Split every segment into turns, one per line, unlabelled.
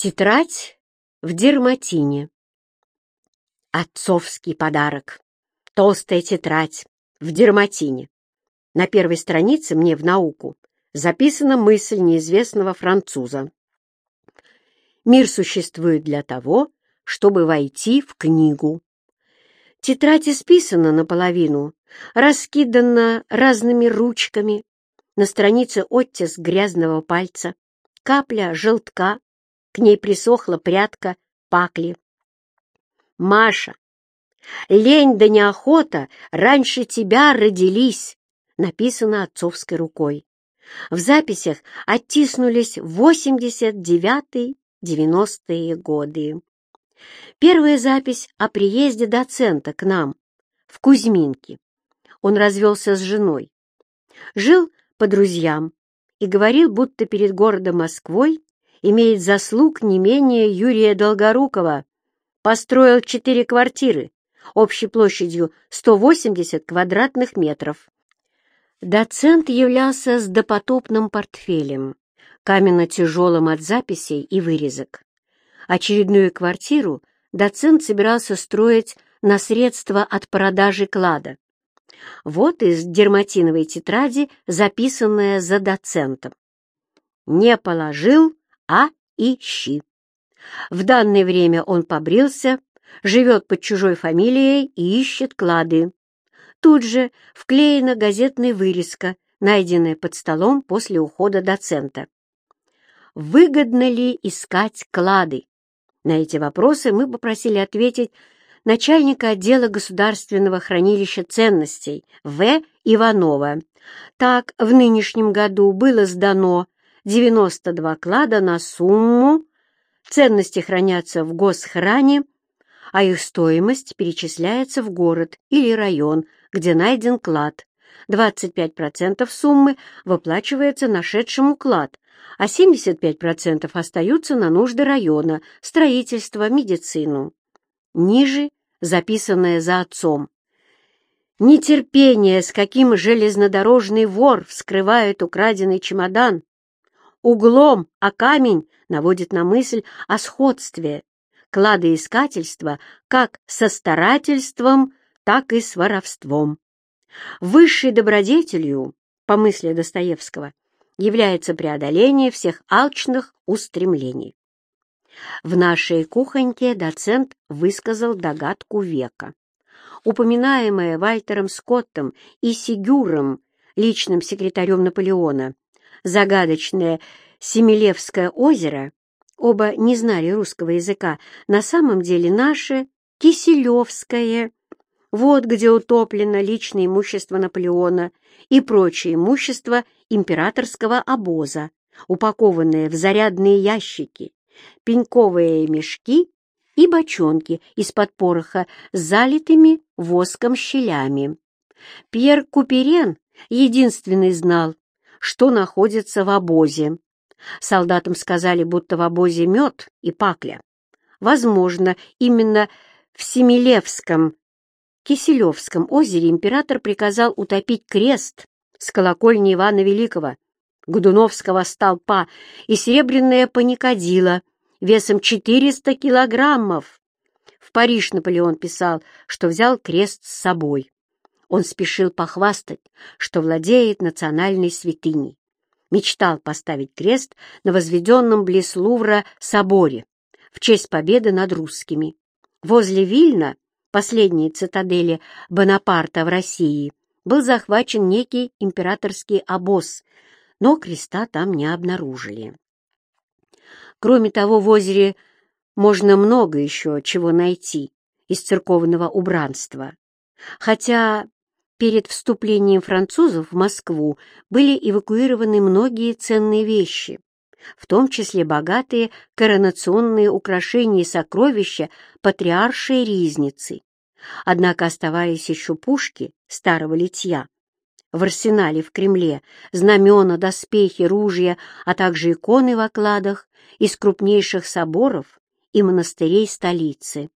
Тетрадь в дерматине. Отцовский подарок. Толстая тетрадь в дерматине. На первой странице мне в науку записана мысль неизвестного француза. Мир существует для того, чтобы войти в книгу. Тетрадь исписана наполовину, раскидана разными ручками. На странице оттиск грязного пальца, капля желтка к ней присохла прядка пакли. «Маша, лень да неохота раньше тебя родились», написано отцовской рукой. В записях оттиснулись 89-90-е годы. Первая запись о приезде доцента к нам, в Кузьминке. Он развелся с женой. Жил по друзьям и говорил, будто перед городом Москвой имеет заслуг не менее Юрия Долгорукова. Построил четыре квартиры общей площадью 180 квадратных метров. Доцент являлся с допотопным портфелем, каменно-тяжелым от записей и вырезок. Очередную квартиру доцент собирался строить на средства от продажи клада. Вот из дерматиновой тетради, записанная за доцентом. «Не положил, а ищи. В данное время он побрился, живет под чужой фамилией и ищет клады. Тут же вклеена газетная вырезка, найденная под столом после ухода доцента. Выгодно ли искать клады? На эти вопросы мы попросили ответить начальника отдела государственного хранилища ценностей В. Иванова. Так, в нынешнем году было сдано 92 клада на сумму, ценности хранятся в госхране, а их стоимость перечисляется в город или район, где найден клад. 25% суммы выплачивается нашедшему клад, а 75% остаются на нужды района, строительство, медицину. Ниже записанное за отцом. Нетерпение, с каким железнодорожный вор вскрывает украденный чемодан, углом, а камень наводит на мысль о сходстве кладоискательства как со старательством, так и с воровством. Высшей добродетелью, по мысли Достоевского, является преодоление всех алчных устремлений. В нашей кухоньке доцент высказал догадку века. Упоминаемая Вальтером Скоттом и Сигюром, личным секретарем Наполеона, загадочное Семилевское озеро, оба не знали русского языка, на самом деле наше Киселевское. Вот где утоплено личное имущество Наполеона и прочее имущество императорского обоза, упакованное в зарядные ящики, пеньковые мешки и бочонки из-под пороха с залитыми воском щелями. Пьер Куперен единственный знал, что находится в обозе. Солдатам сказали, будто в обозе мед и пакля. Возможно, именно в Семилевском, Киселевском озере император приказал утопить крест с колокольни Ивана Великого, Годуновского столпа и серебряное паникадило весом 400 килограммов. В Париж Наполеон писал, что взял крест с собой. Он спешил похвастать, что владеет национальной святыней. Мечтал поставить крест на возведенном близ Лувра соборе в честь победы над русскими. Возле Вильна, последней цитадели Бонапарта в России, был захвачен некий императорский обоз, но креста там не обнаружили. Кроме того, в озере можно много еще чего найти из церковного убранства. Хотя Перед вступлением французов в Москву были эвакуированы многие ценные вещи, в том числе богатые коронационные украшения и сокровища патриаршей ризницы. Однако оставались еще пушки старого литья. В арсенале в Кремле знамена, доспехи, ружья, а также иконы в окладах из крупнейших соборов и монастырей столицы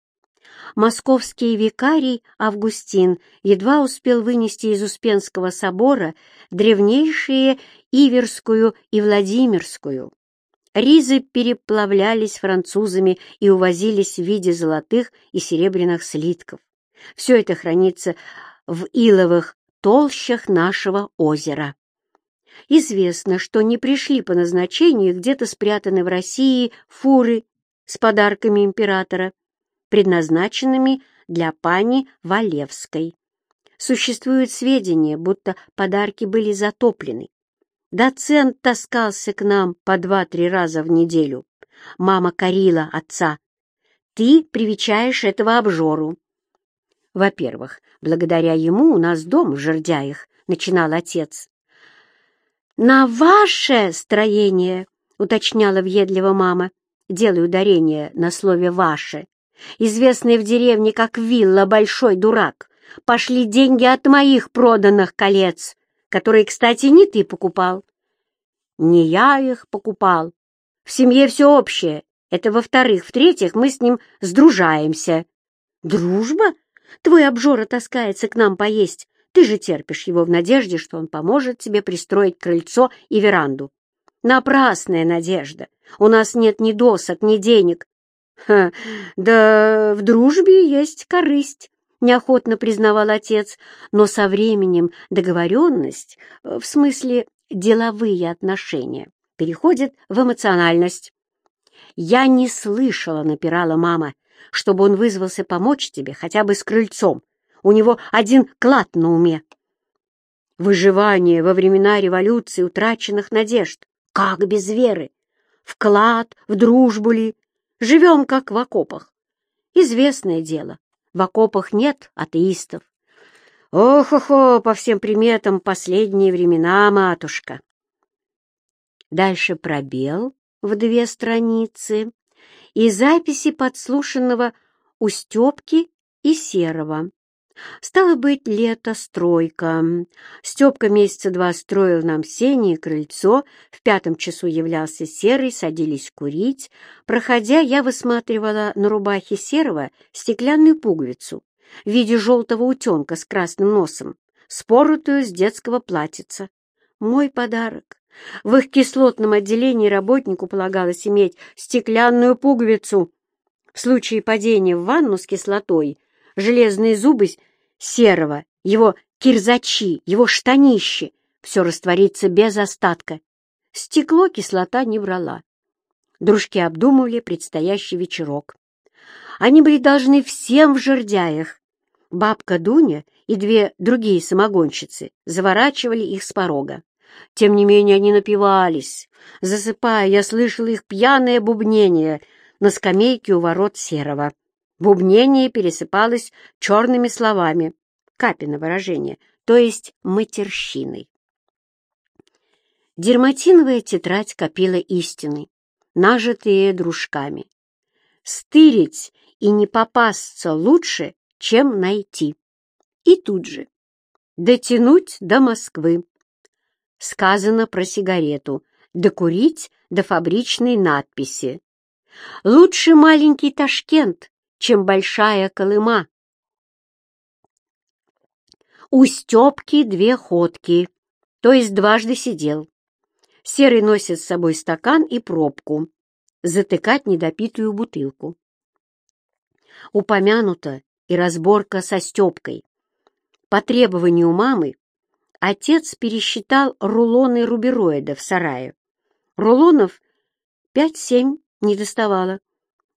московский викарий Августин едва успел вынести из Успенского собора древнейшие Иверскую и Владимирскую. Ризы переплавлялись французами и увозились в виде золотых и серебряных слитков. Все это хранится в иловых толщах нашего озера. Известно, что не пришли по назначению где-то спрятаны в России фуры с подарками императора, предназначенными для пани Валевской. Существуют сведения, будто подарки были затоплены. Доцент таскался к нам по два-три раза в неделю. Мама корила отца. «Ты привечаешь этого обжору». Во-первых, благодаря ему у нас дом в Жердяях, начинал отец. «На ваше строение», — уточняла въедливо мама, делая ударение на слове «ваше», известный в деревне как вилла «Большой дурак», пошли деньги от моих проданных колец, которые, кстати, не ты покупал. Не я их покупал. В семье все общее. Это во-вторых. В-третьих, мы с ним сдружаемся. Дружба? Твой обжора таскается к нам поесть. Ты же терпишь его в надежде, что он поможет тебе пристроить крыльцо и веранду. Напрасная надежда. У нас нет ни досок, ни денег. Ха, да в дружбе есть корысть, неохотно признавал отец, но со временем договоренность, в смысле деловые отношения, переходит в эмоциональность. «Я не слышала», — напирала мама, — «чтобы он вызвался помочь тебе хотя бы с крыльцом. У него один клад на уме». Выживание во времена революции утраченных надежд. Как без веры? Вклад в дружбу ли? Живем, как в окопах. Известное дело, в окопах нет атеистов. Ох-охо, по всем приметам, последние времена, матушка. Дальше пробел в две страницы и записи подслушанного у Степки и Серого. Стало быть, лето, стройка. Степка месяца два строил нам сени и крыльцо, в пятом часу являлся Серый, садились курить. Проходя, я высматривала на рубахе Серого стеклянную пуговицу в виде желтого утенка с красным носом, споротую с детского платьица. Мой подарок. В их кислотном отделении работнику полагалось иметь стеклянную пуговицу. В случае падения в ванну с кислотой железные зубы серого, его кирзачи, его штанищи — все растворится без остатка. Стекло кислота не врала. Дружки обдумывали предстоящий вечерок. Они были должны всем в жердяях, Бабка Дуня и две другие самогонщицы заворачивали их с порога. Тем не менее они напивались. Засыпая, я слышал их пьяное бубнение на скамейке у ворот Серого. Бубнение пересыпалось черными словами, капино выражение, то есть матерщиной. Дерматиновая тетрадь копила истины, нажитые дружками. Стырить и не попасться лучше, чем найти. И тут же дотянуть до Москвы. Сказано про сигарету, докурить до фабричной надписи. Лучше маленький Ташкент, чем большая Колыма. У Степки две ходки, то есть дважды сидел. Серый носит с собой стакан и пробку, затыкать недопитую бутылку. Упомянуто и разборка со Степкой. По требованию мамы отец пересчитал рулоны рубероида в сарае. Рулонов пять-семь не доставало.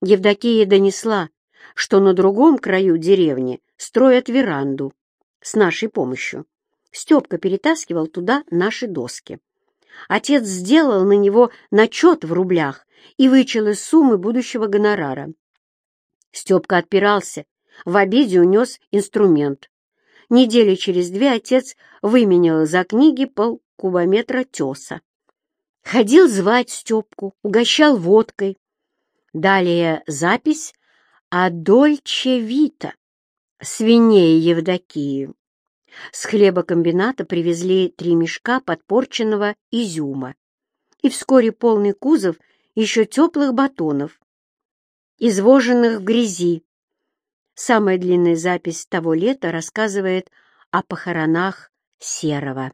Евдокия донесла, что на другом краю деревни строят веранду с нашей помощью. Степка перетаскивал туда наши доски. Отец сделал на него начет в рублях и вычел из суммы будущего гонорара. Степка отпирался в обеде унес инструмент. Недели через две отец выменял за книги полкубометра теса. Ходил звать Степку, угощал водкой. Далее запись о Дольче Вита, свиней Евдокии. С хлебокомбината привезли три мешка подпорченного изюма и вскоре полный кузов еще теплых батонов, извоженных в грязи, Самая длинная запись того лета рассказывает о похоронах Серого.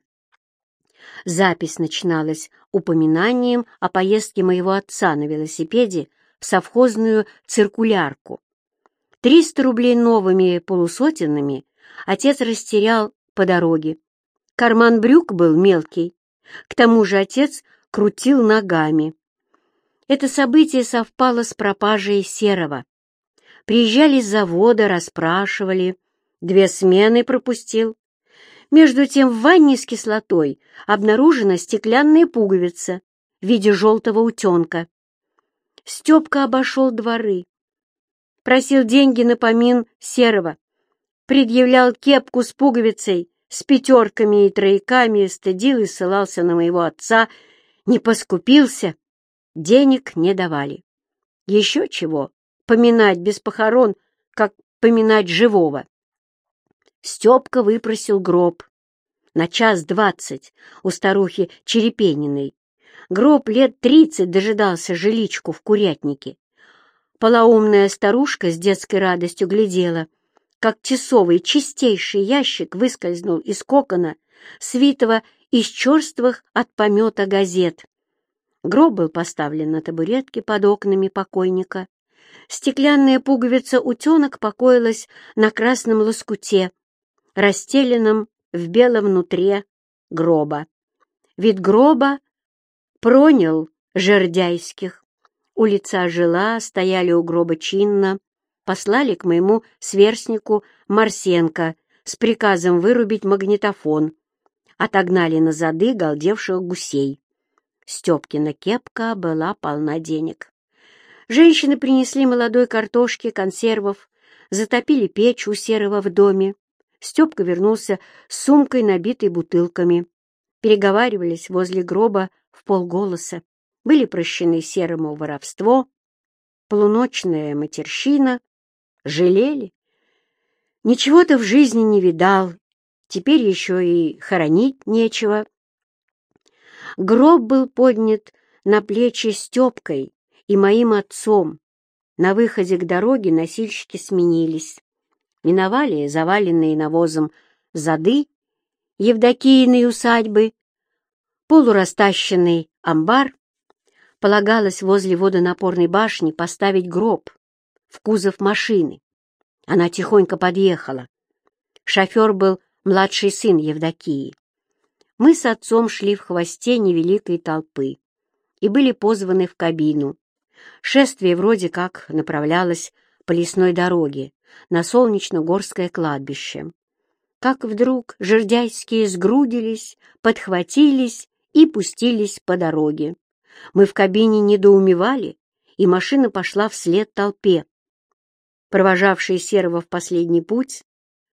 Запись начиналась упоминанием о поездке моего отца на велосипеде в совхозную циркулярку. Триста рублей новыми полусотенными отец растерял по дороге. Карман брюк был мелкий. К тому же отец крутил ногами. Это событие совпало с пропажей Серого. Приезжали с завода, расспрашивали. Две смены пропустил. Между тем в ванне с кислотой обнаружена стеклянная пуговица в виде желтого утенка. Степка обошел дворы. Просил деньги на помин Серого. Предъявлял кепку с пуговицей, с пятерками и трояками, стыдил и ссылался на моего отца, не поскупился, денег не давали. Еще чего, поминать без похорон, как поминать живого. Степка выпросил гроб. На час двадцать у старухи Черепениной. Гроб лет тридцать дожидался жиличку в курятнике. Полоумная старушка с детской радостью глядела, как тесовый чистейший ящик выскользнул из кокона, свитого из черствых от помета газет. Гроб был поставлен на табуретке под окнами покойника. Стеклянная пуговица утенок покоилась на красном лоскуте, расстеленном в белом нутре гроба. Вид гроба пронял жердяйских. Улица жила, стояли у гроба чинно, послали к моему сверстнику Марсенко с приказом вырубить магнитофон. Отогнали на зады галдевших гусей. Степкина кепка была полна денег. Женщины принесли молодой картошки, консервов, затопили печь у Серого в доме, Степка вернулся с сумкой, набитой бутылками. Переговаривались возле гроба в полголоса. Были прощены серому воровство, полуночная матерщина. Жалели. Ничего-то в жизни не видал. Теперь еще и хоронить нечего. Гроб был поднят на плечи Степкой и моим отцом. На выходе к дороге носильщики сменились миновали заваленные навозом зады Евдокийной усадьбы, полурастащенный амбар, полагалось возле водонапорной башни поставить гроб в кузов машины. Она тихонько подъехала. Шофер был младший сын Евдокии. Мы с отцом шли в хвосте невеликой толпы и были позваны в кабину. Шествие вроде как направлялось по лесной дороге, на Солнечно-Горское кладбище. Как вдруг жердяйские сгрудились, подхватились и пустились по дороге. Мы в кабине недоумевали, и машина пошла вслед толпе. Провожавшие Серого в последний путь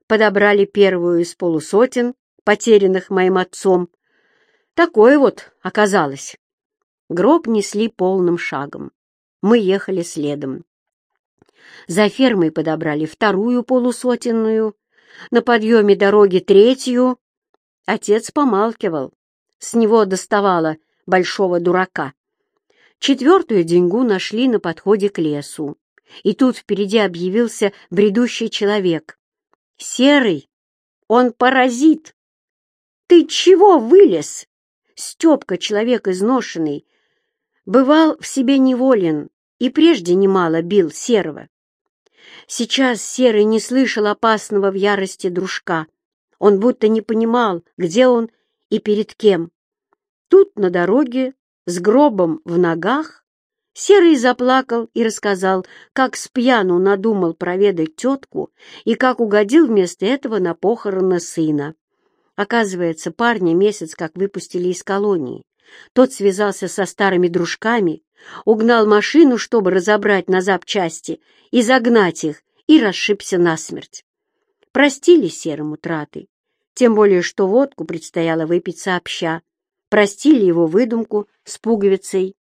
подобрали первую из полусотен, потерянных моим отцом. Такое вот оказалось. Гроб несли полным шагом. Мы ехали следом. За фермой подобрали вторую полусотенную, на подъеме дороги третью. Отец помалкивал, с него доставало большого дурака. Четвертую деньгу нашли на подходе к лесу, и тут впереди объявился бредущий человек. «Серый! Он паразит! Ты чего вылез?» Степка, человек изношенный, бывал в себе неволен и прежде немало бил Серого. Сейчас Серый не слышал опасного в ярости дружка. Он будто не понимал, где он и перед кем. Тут на дороге, с гробом в ногах, Серый заплакал и рассказал, как с пьяну надумал проведать тетку и как угодил вместо этого на похороны сына. Оказывается, парня месяц как выпустили из колонии. Тот связался со старыми дружками, угнал машину, чтобы разобрать на запчасти и загнать их, и расшибся насмерть. Простили серому траты, тем более что водку предстояло выпить сообща. Простили его выдумку с пуговицей.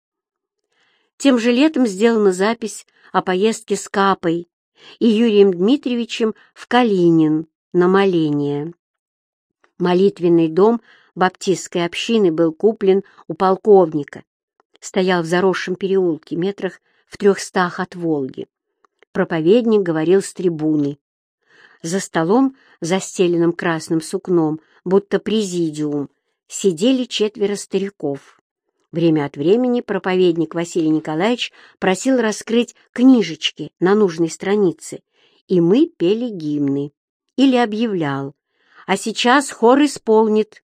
Тем же летом сделана запись о поездке с Капой и Юрием Дмитриевичем в Калинин на моление. Молитвенный дом баптистской общины был куплен у полковника. Стоял в заросшем переулке, метрах в трехстах от Волги. Проповедник говорил с трибуны. За столом, застеленным красным сукном, будто президиум, сидели четверо стариков. Время от времени проповедник Василий Николаевич просил раскрыть книжечки на нужной странице, и мы пели гимны. Или объявлял, а сейчас хор исполнит.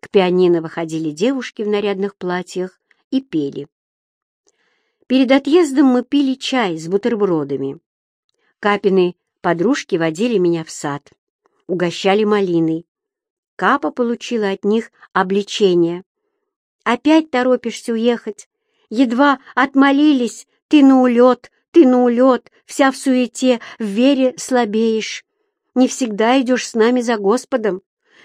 К пианино выходили девушки в нарядных платьях и пели. Перед отъездом мы пили чай с бутербродами. Капины подружки водили меня в сад, угощали малиной. Капа получила от них обличение. Опять торопишься уехать. Едва отмолились, ты на улет, ты на улет, вся в суете, в вере слабеешь. Не всегда идешь с нами за Господом.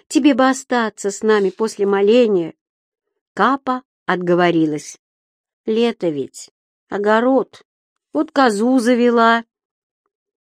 Тебе бы остаться с нами после моления. Капа отговорилась. Лето ведь, огород, вот козу завела.